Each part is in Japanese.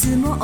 つも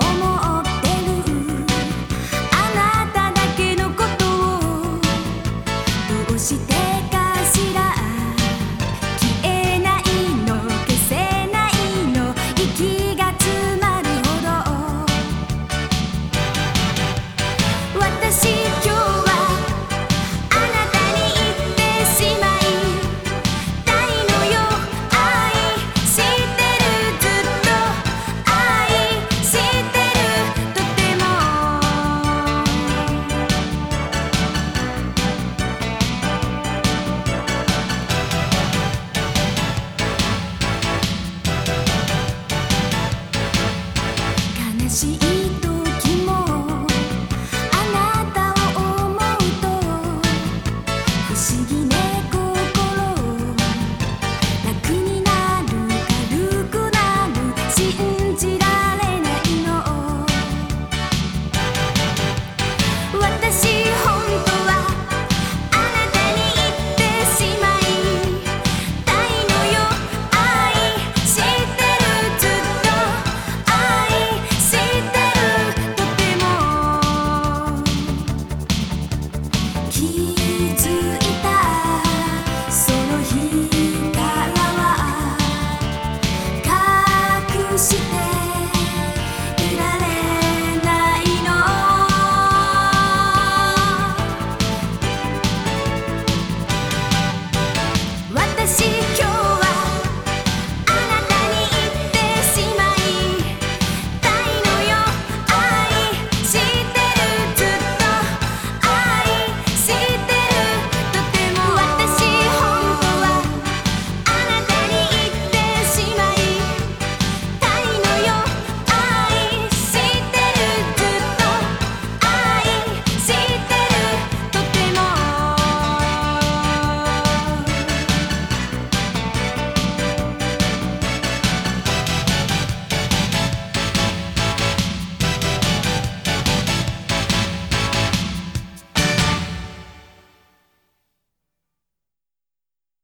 議